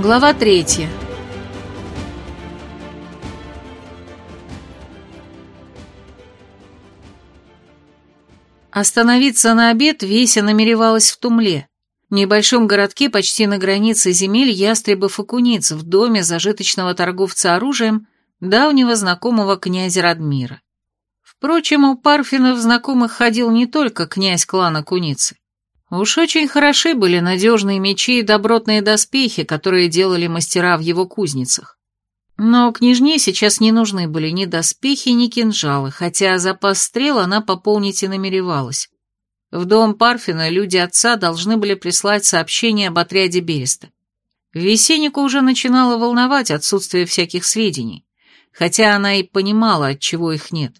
Глава третья. Остановиться на обед Веся намеревалась в Тумле, небольшом городке почти на границе земель ястребов и куниц, в доме зажиточного торговца оружием, давнего знакомого князя Радмира. Впрочем, у Парфинов знакомых ходил не только князь клана Куницы. Уж очень хороши были надежные мечи и добротные доспехи, которые делали мастера в его кузницах. Но княжне сейчас не нужны были ни доспехи, ни кинжалы, хотя запас стрел она пополнить и намеревалась. В дом Парфина люди отца должны были прислать сообщение об отряде Береста. Весеннику уже начинало волновать отсутствие всяких сведений, хотя она и понимала, от чего их нет.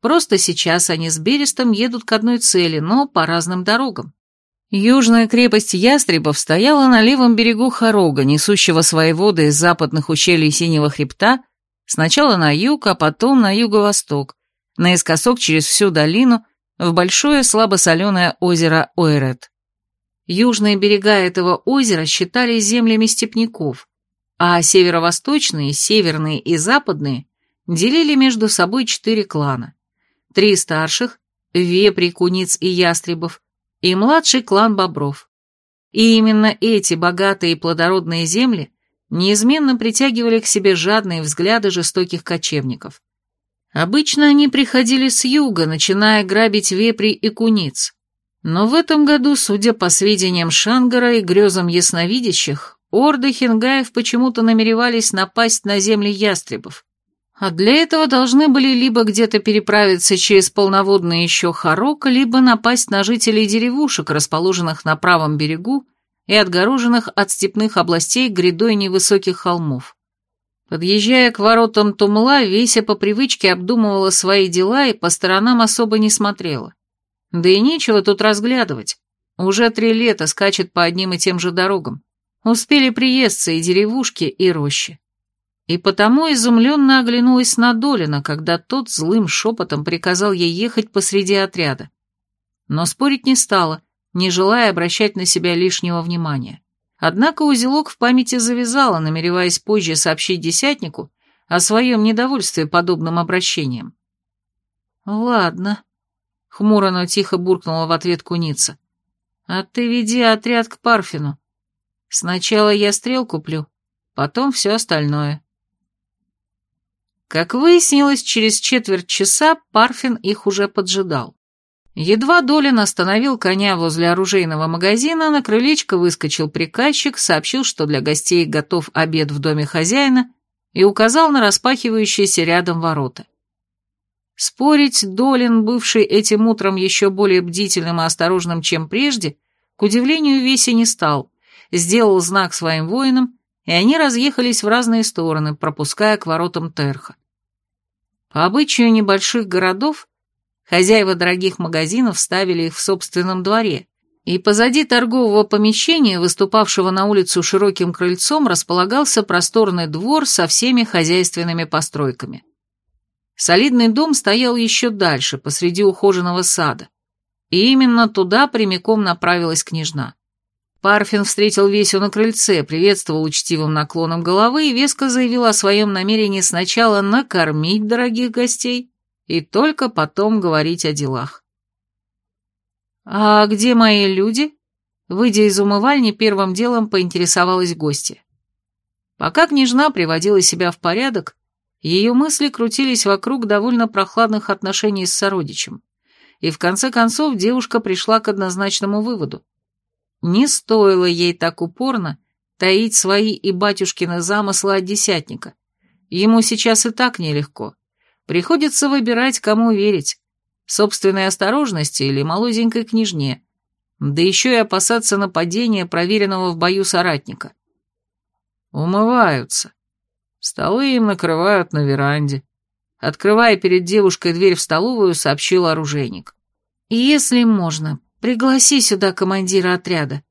Просто сейчас они с Берестом едут к одной цели, но по разным дорогам. Южная крепость Ястребов стояла на левом берегу Хорога, несущего свои воды из западных ущелий Синего хребта, сначала на юг, а потом на юго-восток, наискосок через всю долину, в большое слабосоленое озеро Ойрет. Южные берега этого озера считались землями степняков, а северо-восточные, северные и западные делили между собой четыре клана. Три старших – Вепри, Куниц и Ястребов, и младший клан Бобров. И именно эти богатые и плодородные земли неизменно притягивали к себе жадные взгляды жестоких кочевников. Обычно они приходили с юга, начиная грабить вепри и куниц. Но в этом году, судя по сведениям Шангара и грезам ясновидящих, орды хингаев почему-то намеревались напасть на земли ястребов. А для этого должны были либо где-то переправиться через полноводный еще Харок, либо напасть на жителей деревушек, расположенных на правом берегу и отгороженных от степных областей грядой невысоких холмов. Подъезжая к воротам Тумла, Веся по привычке обдумывала свои дела и по сторонам особо не смотрела. Да и нечего тут разглядывать. Уже три лета скачет по одним и тем же дорогам. Успели приесться и деревушки, и рощи. И потому изумленно оглянулась на Долина, когда тот злым шепотом приказал ей ехать посреди отряда. Но спорить не стала, не желая обращать на себя лишнего внимания. Однако узелок в памяти завязала, намереваясь позже сообщить десятнику о своем недовольстве подобным обращением. «Ладно», — хмуро, но тихо буркнула в ответ куница. «А ты веди отряд к Парфину. Сначала я стрел куплю, потом все остальное». Как выяснилось, через четверть часа Парфин их уже поджидал. Едва Долин остановил коня возле оружейного магазина, на крылечко выскочил приказчик, сообщил, что для гостей готов обед в доме хозяина, и указал на распахивающиеся рядом ворота. Спорить Долин, бывший этим утром еще более бдительным и осторожным, чем прежде, к удивлению Веси не стал, сделал знак своим воинам, и они разъехались в разные стороны, пропуская к воротам Терха. По обычаю небольших городов, Хозяева дорогих магазинов ставили их в собственном дворе, и позади торгового помещения, выступавшего на улицу широким крыльцом, располагался просторный двор со всеми хозяйственными постройками. Солидный дом стоял еще дальше, посреди ухоженного сада, и именно туда прямиком направилась княжна. Парфин встретил Весю на крыльце, приветствовал учтивым наклоном головы и веско заявил о своем намерении сначала накормить дорогих гостей, и только потом говорить о делах. «А где мои люди?» Выйдя из умывальни, первым делом поинтересовалась гостья. Пока княжна приводила себя в порядок, ее мысли крутились вокруг довольно прохладных отношений с сородичем, и в конце концов девушка пришла к однозначному выводу. Не стоило ей так упорно таить свои и батюшкины замыслы от десятника. Ему сейчас и так нелегко. Приходится выбирать, кому верить. Собственной осторожности или молоденькой княжне. Да еще и опасаться нападения проверенного в бою соратника. Умываются. Столы им накрывают на веранде. Открывая перед девушкой дверь в столовую, сообщил оружейник. «Если можно, пригласи сюда командира отряда.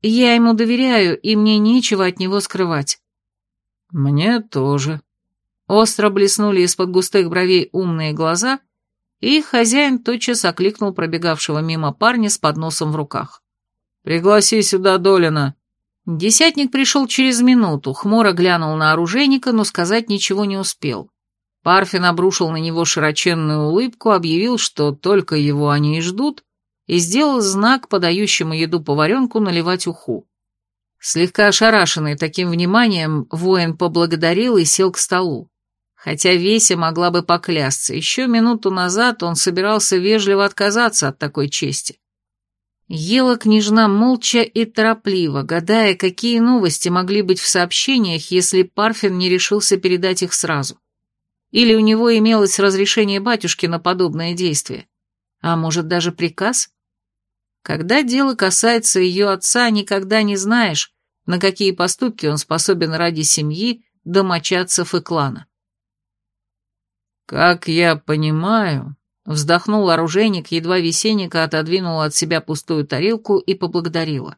Я ему доверяю, и мне нечего от него скрывать». «Мне тоже», Остро блеснули из-под густых бровей умные глаза, и хозяин тотчас окликнул пробегавшего мимо парня с подносом в руках. «Пригласи сюда Долина!» Десятник пришел через минуту, хмуро глянул на оружейника, но сказать ничего не успел. Парфин обрушил на него широченную улыбку, объявил, что только его они и ждут, и сделал знак подающему еду поваренку наливать уху. Слегка ошарашенный таким вниманием, воин поблагодарил и сел к столу. Хотя Веся могла бы поклясться, еще минуту назад он собирался вежливо отказаться от такой чести. Ела княжна молча и торопливо, гадая, какие новости могли быть в сообщениях, если Парфин не решился передать их сразу. Или у него имелось разрешение батюшки на подобное действие. А может, даже приказ? Когда дело касается ее отца, никогда не знаешь, на какие поступки он способен ради семьи, домочадцев и клана. «Как я понимаю», Вздохнул оружейник, едва весенника отодвинула от себя пустую тарелку и поблагодарила.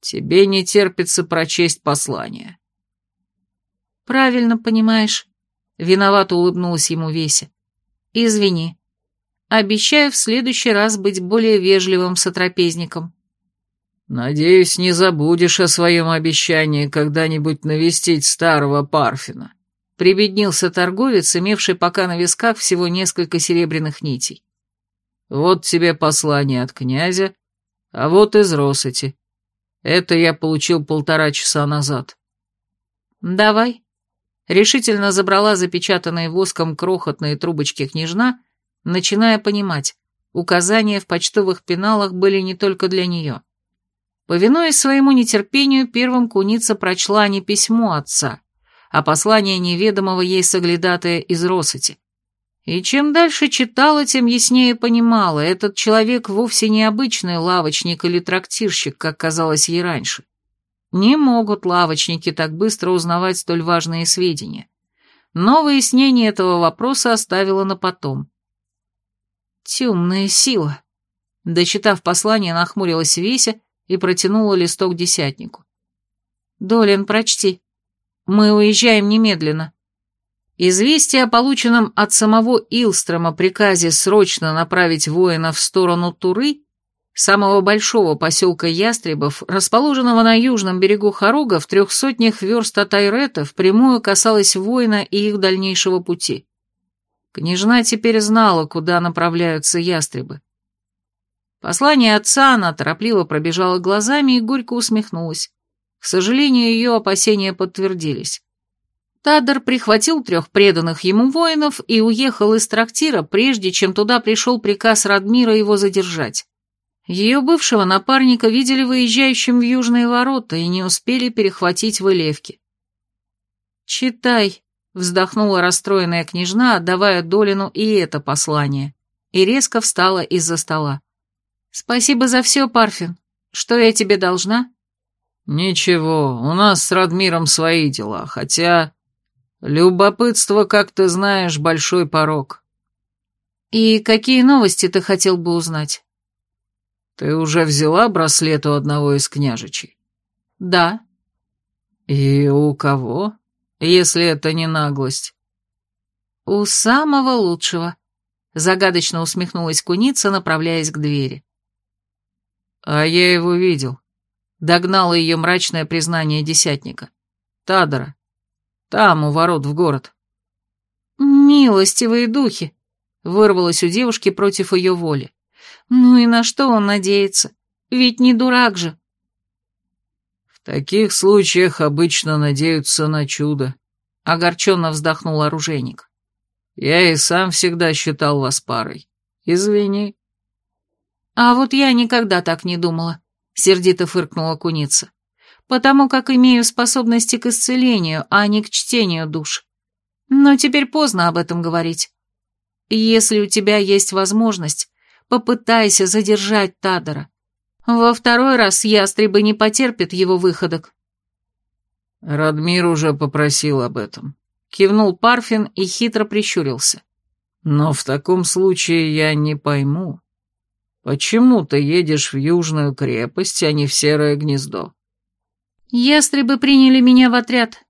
«Тебе не терпится прочесть послание». «Правильно понимаешь», — виновато улыбнулась ему Веся. «Извини. Обещаю в следующий раз быть более вежливым сотрапезником». «Надеюсь, не забудешь о своем обещании когда-нибудь навестить старого Парфина», Прибеднился торговец, имевший пока на висках всего несколько серебряных нитей. «Вот тебе послание от князя, а вот из Росати. Это я получил полтора часа назад». «Давай». Решительно забрала запечатанные воском крохотные трубочки княжна, начиная понимать, указания в почтовых пеналах были не только для нее. Повинуясь своему нетерпению, первым куница прочла не письмо отца, а послание неведомого ей соглядатая из Росати. И чем дальше читала, тем яснее понимала, этот человек вовсе не обычный лавочник или трактирщик, как казалось ей раньше. Не могут лавочники так быстро узнавать столь важные сведения. Но выяснение этого вопроса оставила на потом. «Темная сила», — дочитав послание, нахмурилась Веся и протянула листок десятнику. «Долин, прочти». Мы уезжаем немедленно. Известие о полученном от самого Илстрома приказе срочно направить воина в сторону Туры, самого большого поселка Ястребов, расположенного на южном берегу Хорога в трех сотнях верст от Айрета, впрямую касалось воина и их дальнейшего пути. Княжна теперь знала, куда направляются ястребы. Послание отца она торопливо пробежала глазами и горько усмехнулась. К сожалению, ее опасения подтвердились. Тадр прихватил трех преданных ему воинов и уехал из трактира, прежде чем туда пришел приказ Радмира его задержать. Ее бывшего напарника видели выезжающим в южные ворота и не успели перехватить в Илевке. «Читай», — вздохнула расстроенная княжна, отдавая Долину и это послание, и резко встала из-за стола. «Спасибо за все, Парфин. Что я тебе должна?» «Ничего, у нас с Радмиром свои дела, хотя... Любопытство, как ты знаешь, большой порог». «И какие новости ты хотел бы узнать?» «Ты уже взяла браслет у одного из княжичей?» «Да». «И у кого, если это не наглость?» «У самого лучшего», — загадочно усмехнулась куница, направляясь к двери. «А я его видел. Догнало ее мрачное признание десятника. Тадора. Там, у ворот в город. «Милостивые духи!» — вырвалось у девушки против ее воли. «Ну и на что он надеется? Ведь не дурак же!» «В таких случаях обычно надеются на чудо», — огорченно вздохнул оружейник. «Я и сам всегда считал вас парой. Извини». «А вот я никогда так не думала», сердито фыркнула куница. «Потому как имею способности к исцелению, а не к чтению душ. Но теперь поздно об этом говорить. Если у тебя есть возможность, попытайся задержать Тадора. Во второй раз ястребы не потерпят его выходок». Радмир уже попросил об этом. Кивнул Парфин и хитро прищурился. «Но в таком случае я не пойму, Почему ты едешь в Южную крепость, а не в Серое гнездо? Ястребы приняли меня в отряд.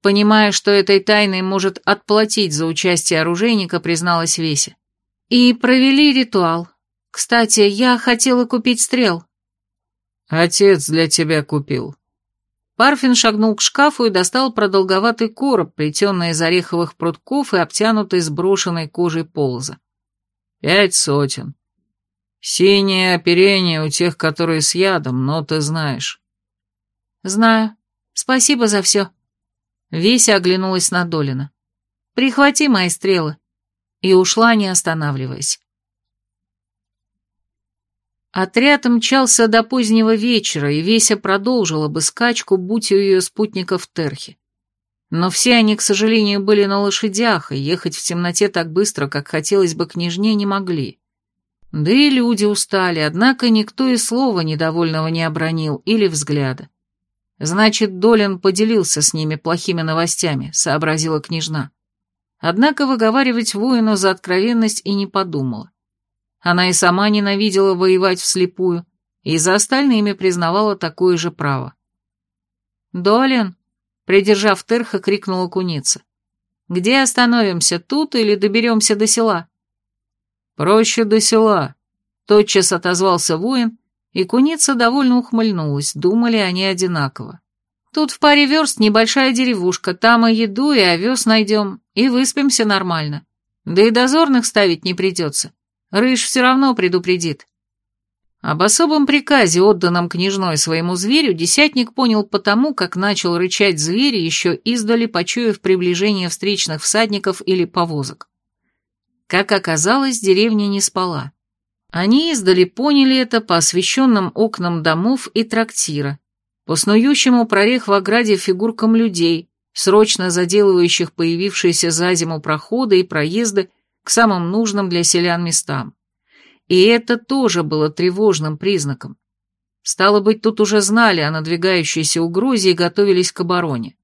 Понимая, что этой тайной может отплатить за участие оружейника, призналась Веся. И провели ритуал. Кстати, я хотела купить стрел. Отец для тебя купил. Парфин шагнул к шкафу и достал продолговатый короб, плетенный из ореховых прутков и обтянутый сброшенной кожей полоза. Пять сотен. Синее оперение у тех, которые с ядом, но ты знаешь. Знаю. Спасибо за все. Веся оглянулась на Долина. Прихвати мои стрелы. И ушла, не останавливаясь. Отряд мчался до позднего вечера, и Веся продолжила бы скачку, будь у ее спутников Терхи. Но все они, к сожалению, были на лошадях, и ехать в темноте так быстро, как хотелось бы княжне, не могли. Да и люди устали, однако никто и слова недовольного не обронил или взгляда. Значит, Долин поделился с ними плохими новостями, сообразила княжна. Однако выговаривать воину за откровенность и не подумала. Она и сама ненавидела воевать вслепую, и за остальными признавала такое же право. «Долин!» — придержав Терха, крикнула куница. «Где остановимся, тут или доберемся до села?» «Проще до села», — тотчас отозвался воин, и куница довольно ухмыльнулась, думали они одинаково. «Тут в паре верст небольшая деревушка, там и еду, и овес найдем, и выспимся нормально. Да и дозорных ставить не придется. Рыж все равно предупредит. Об особом приказе, отданном княжной своему зверю, десятник понял потому, как начал рычать зверь, еще издали почуяв приближение встречных всадников или повозок. Как оказалось, деревня не спала. Они издали поняли это по освещенным окнам домов и трактира, по снующему прорех в ограде фигуркам людей, срочно заделывающих появившиеся за зиму проходы и проезды к самым нужным для селян местам. И это тоже было тревожным признаком. Стало быть, тут уже знали о надвигающейся угрозе и готовились к обороне.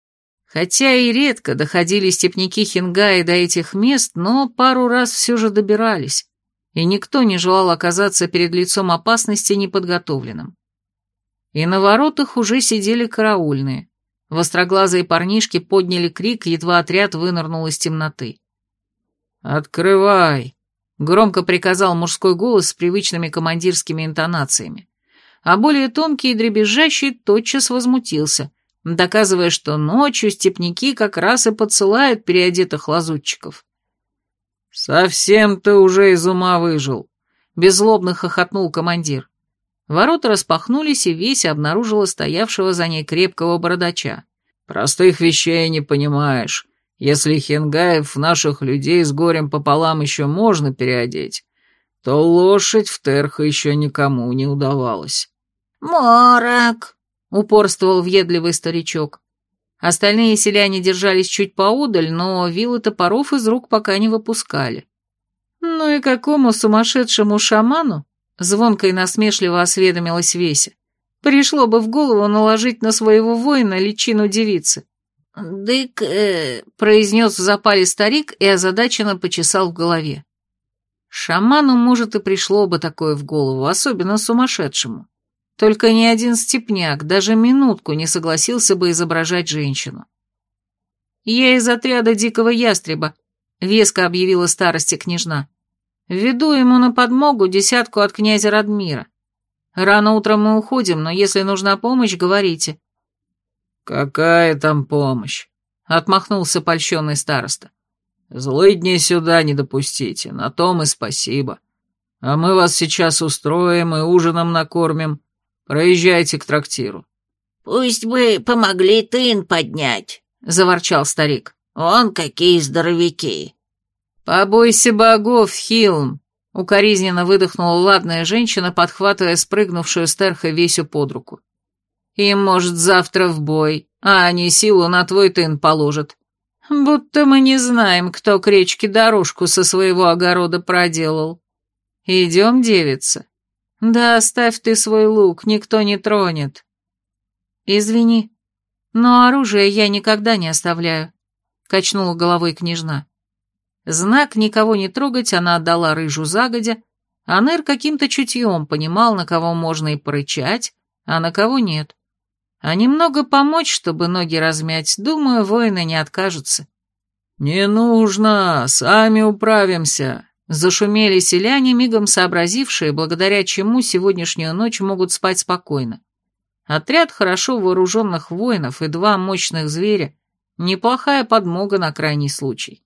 Хотя и редко доходили степняки Хингаи до этих мест, но пару раз все же добирались, и никто не желал оказаться перед лицом опасности неподготовленным. И на воротах уже сидели караульные. Востроглазые парнишки подняли крик, едва отряд вынырнул из темноты. «Открывай!» — громко приказал мужской голос с привычными командирскими интонациями. А более тонкий и дребезжащий тотчас возмутился, доказывая, что ночью степняки как раз и подсылают переодетых лазутчиков. «Совсем ты уже из ума выжил!» — беззлобно хохотнул командир. Ворота распахнулись, и весь обнаружила стоявшего за ней крепкого бородача. «Простых вещей не понимаешь. Если хингаев наших людей с горем пополам еще можно переодеть, то лошадь в терха еще никому не удавалось. «Морок!» — упорствовал въедливый старичок. Остальные селяне держались чуть поодаль, но вилы топоров из рук пока не выпускали. «Ну и какому сумасшедшему шаману?» — звонко и насмешливо осведомилась Веся. «Пришло бы в голову наложить на своего воина личину девицы». «Дык...» э, — произнес в запале старик и озадаченно почесал в голове. Шаману, может, и пришло бы такое в голову, особенно сумасшедшему. Только ни один степняк даже минутку не согласился бы изображать женщину. «Я из отряда дикого ястреба», — веско объявила старости княжна. «Веду ему на подмогу десятку от князя Радмира. Рано утром мы уходим, но если нужна помощь, говорите. «Какая там помощь?» — отмахнулся польщенный староста. «Злыдни сюда не допустите, на том и спасибо. А мы вас сейчас устроим и ужином накормим. Проезжайте к трактиру». «Пусть бы помогли тын поднять», — заворчал старик. «Он какие здоровяки!» «Побойся богов, Хилм!» — укоризненно выдохнула ладная женщина, подхватывая спрыгнувшую стерха Весю под руку. Им, может, завтра в бой, а они силу на твой тын положат. Будто мы не знаем, кто к речке дорожку со своего огорода проделал. Идем, девица. Да оставь ты свой лук, никто не тронет. Извини, но оружие я никогда не оставляю, качнула головой княжна. Знак никого не трогать она отдала рыжу загодя, а Нер каким-то чутьем понимал, на кого можно и порычать, а на кого нет. А немного помочь, чтобы ноги размять, думаю, воины не откажутся. «Не нужно, сами управимся», — зашумели селяне, мигом сообразившие, благодаря чему сегодняшнюю ночь могут спать спокойно. Отряд хорошо вооруженных воинов и два мощных зверя — неплохая подмога на крайний случай.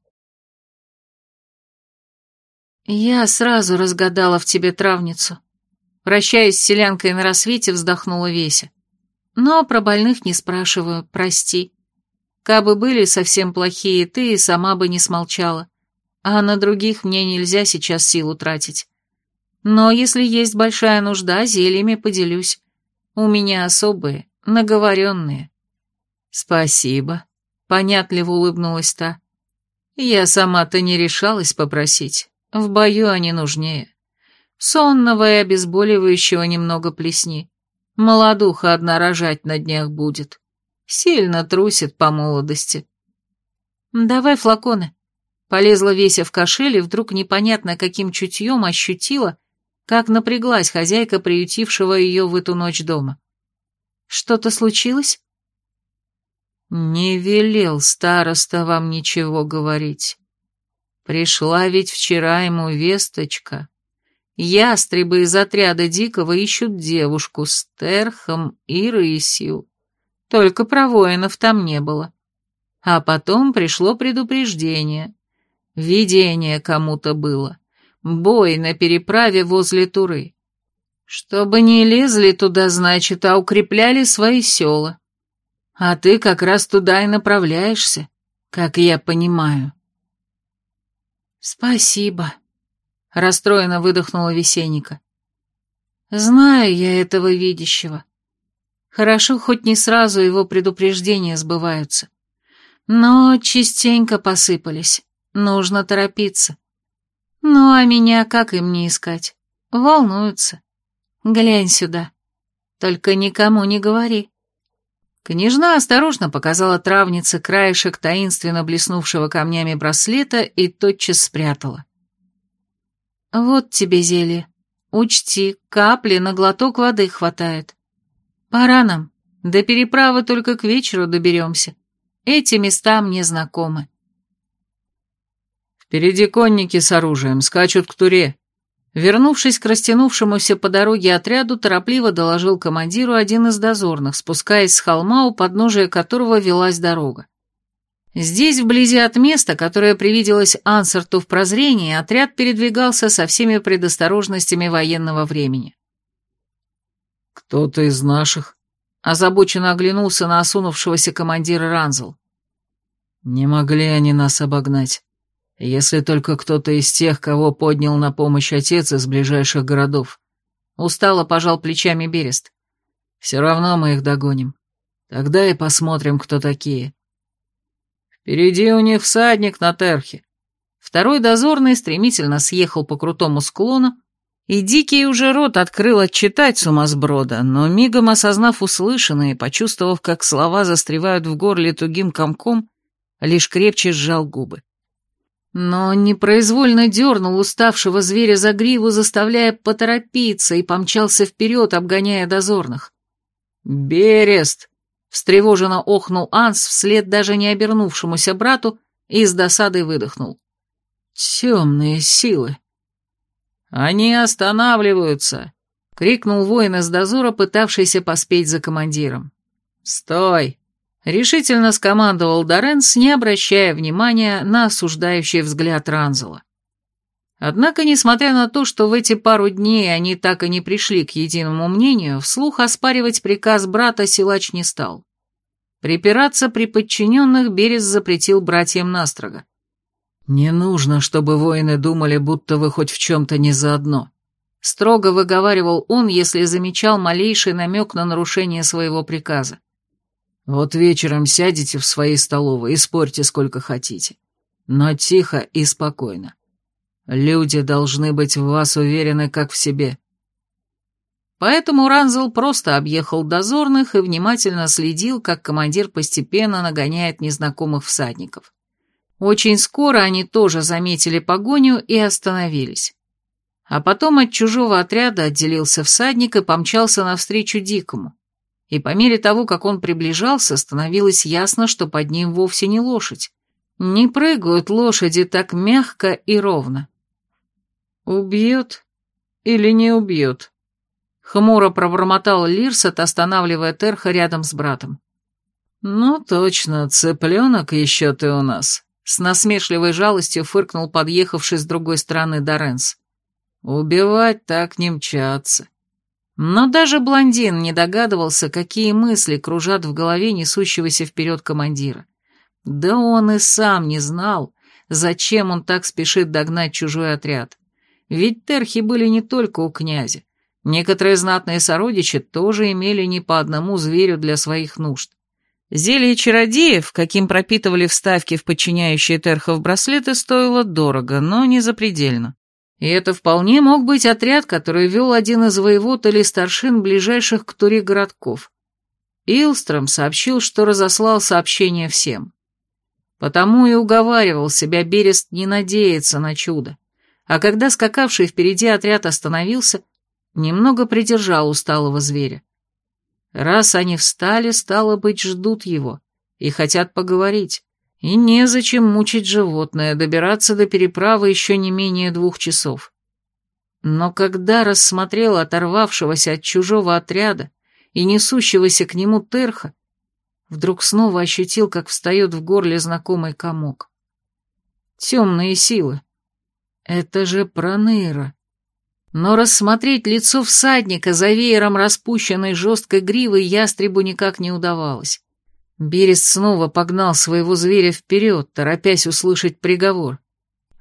Я сразу разгадала в тебе травницу. Прощаясь с селянкой на рассвете, вздохнула Веся. Но про больных не спрашиваю, прости. Кабы были совсем плохие, ты и сама бы не смолчала. А на других мне нельзя сейчас силу тратить. Но если есть большая нужда, зельями поделюсь. У меня особые, наговоренные. Спасибо, понятливо улыбнулась та. Я сама-то не решалась попросить. В бою они нужнее. Сонного и обезболивающего немного плесни. Молодуха одна рожать на днях будет. Сильно трусит по молодости. Давай флаконы. Полезла Веся в кошель и вдруг непонятно каким чутьем ощутила, как напряглась хозяйка приютившего ее в эту ночь дома. Что-то случилось? Не велел староста вам ничего говорить. Пришла ведь вчера ему весточка. Ястребы из отряда Дикого ищут девушку с терхом и рысью. Только про воинов там не было. А потом пришло предупреждение. Видение кому-то было. Бой на переправе возле Туры. Чтобы не лезли туда, значит, а укрепляли свои села. А ты как раз туда и направляешься, как я понимаю. «Спасибо», — расстроенно выдохнула Весенника. «Знаю я этого видящего. Хорошо, хоть не сразу его предупреждения сбываются. Но частенько посыпались. Нужно торопиться. Ну, а меня как им не искать? Волнуются. Глянь сюда. Только никому не говори». Княжна осторожно показала травнице краешек таинственно блеснувшего камнями браслета и тотчас спрятала. «Вот тебе зелье. Учти, капли на глоток воды хватает. Пора нам. До переправы только к вечеру доберемся. Эти места мне знакомы». «Впереди конники с оружием, скачут к туре», Вернувшись к растянувшемуся по дороге отряду, торопливо доложил командиру один из дозорных, спускаясь с холма, у подножия которого велась дорога. Здесь, вблизи от места, которое привиделось Ансерту в прозрении, отряд передвигался со всеми предосторожностями военного времени. «Кто-то из наших?» — озабоченно оглянулся на осунувшегося командира Ранзел. «Не могли они нас обогнать. Если только кто-то из тех, кого поднял на помощь отец из ближайших городов. Устало пожал плечами Берест. Все равно мы их догоним. Тогда и посмотрим, кто такие. Впереди у них всадник на терхе. Второй дозорный стремительно съехал по крутому склону, и Дикий уже рот открыл отчитать сумасброда, но мигом осознав услышанное и почувствовав, как слова застревают в горле тугим комком, лишь крепче сжал губы но непроизвольно дернул уставшего зверя за гриву, заставляя поторопиться, и помчался вперед, обгоняя дозорных. «Берест!» — встревоженно охнул Анс вслед даже не обернувшемуся брату и с досадой выдохнул. «Темные силы!» «Они останавливаются!» — крикнул воин из дозора, пытавшийся поспеть за командиром. «Стой!» Решительно скомандовал Доренс, не обращая внимания на осуждающий взгляд Ранзела. Однако, несмотря на то, что в эти пару дней они так и не пришли к единому мнению, вслух оспаривать приказ брата силач не стал. Припираться при подчиненных Берез запретил братьям настрого. «Не нужно, чтобы воины думали, будто вы хоть в чем-то не заодно», — строго выговаривал он, если замечал малейший намек на нарушение своего приказа. Вот вечером сядете в своей столовой и спорьте сколько хотите. Но тихо и спокойно. Люди должны быть в вас уверены, как в себе. Поэтому Ранзел просто объехал дозорных и внимательно следил, как командир постепенно нагоняет незнакомых всадников. Очень скоро они тоже заметили погоню и остановились. А потом от чужого отряда отделился всадник и помчался навстречу Дикому и по мере того, как он приближался, становилось ясно, что под ним вовсе не лошадь. Не прыгают лошади так мягко и ровно. Убьет или не убьет? Хмуро пробормотал Лирсет, останавливая Терха рядом с братом. «Ну точно, цыпленок еще ты у нас», — с насмешливой жалостью фыркнул подъехавший с другой стороны Доренс. «Убивать так не мчаться». Но даже блондин не догадывался, какие мысли кружат в голове несущегося вперед командира. Да он и сам не знал, зачем он так спешит догнать чужой отряд. Ведь терхи были не только у князя. Некоторые знатные сородичи тоже имели не по одному зверю для своих нужд. Зелье чародеев, каким пропитывали вставки в подчиняющие терхов браслеты, стоило дорого, но не запредельно. И это вполне мог быть отряд, который вел один из воевод или старшин ближайших к Туре городков. Илстром сообщил, что разослал сообщение всем. Потому и уговаривал себя Берест не надеяться на чудо. А когда скакавший впереди отряд остановился, немного придержал усталого зверя. Раз они встали, стало быть, ждут его и хотят поговорить. И незачем мучить животное, добираться до переправы еще не менее двух часов. Но когда рассмотрел оторвавшегося от чужого отряда и несущегося к нему терха, вдруг снова ощутил, как встает в горле знакомый комок. Темные силы. Это же Проныра. Но рассмотреть лицо всадника за веером распущенной жесткой гривы ястребу никак не удавалось. Берест снова погнал своего зверя вперед, торопясь услышать приговор.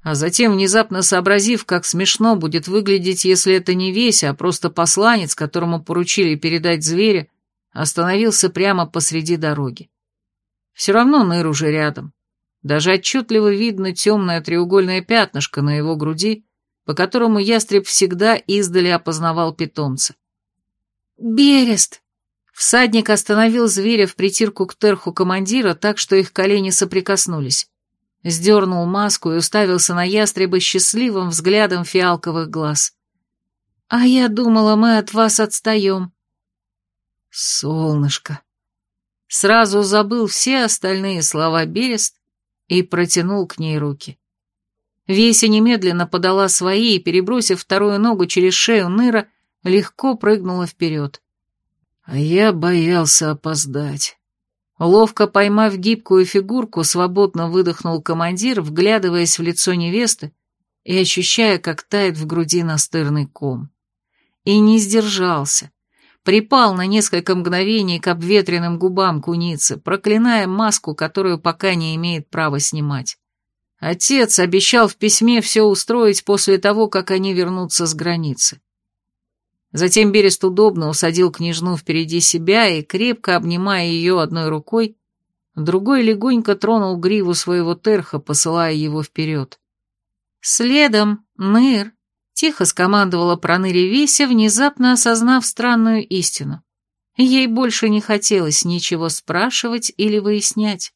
А затем, внезапно сообразив, как смешно будет выглядеть, если это не весь, а просто посланец, которому поручили передать зверя, остановился прямо посреди дороги. Все равно Ныр уже рядом. Даже отчетливо видно темное треугольное пятнышко на его груди, по которому ястреб всегда издали опознавал питомца. «Берест!» Всадник остановил зверя в притирку к терху командира так, что их колени соприкоснулись. Сдернул маску и уставился на ястреба счастливым взглядом фиалковых глаз. «А я думала, мы от вас отстаем». «Солнышко». Сразу забыл все остальные слова Берест и протянул к ней руки. Веся немедленно подала свои и, перебросив вторую ногу через шею Ныра, легко прыгнула вперед. А я боялся опоздать. Ловко поймав гибкую фигурку, свободно выдохнул командир, вглядываясь в лицо невесты и ощущая, как тает в груди настырный ком. И не сдержался. Припал на несколько мгновений к обветренным губам куницы, проклиная маску, которую пока не имеет права снимать. Отец обещал в письме все устроить после того, как они вернутся с границы. Затем Берест удобно усадил княжну впереди себя и, крепко обнимая ее одной рукой, другой легонько тронул гриву своего терха, посылая его вперед. «Следом, Ныр!» — тихо скомандовала проныре Веся, внезапно осознав странную истину. Ей больше не хотелось ничего спрашивать или выяснять.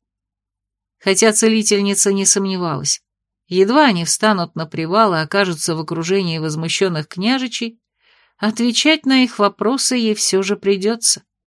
Хотя целительница не сомневалась. Едва они встанут на привал и окажутся в окружении возмущенных княжичей, Отвечать на их вопросы ей все же придется.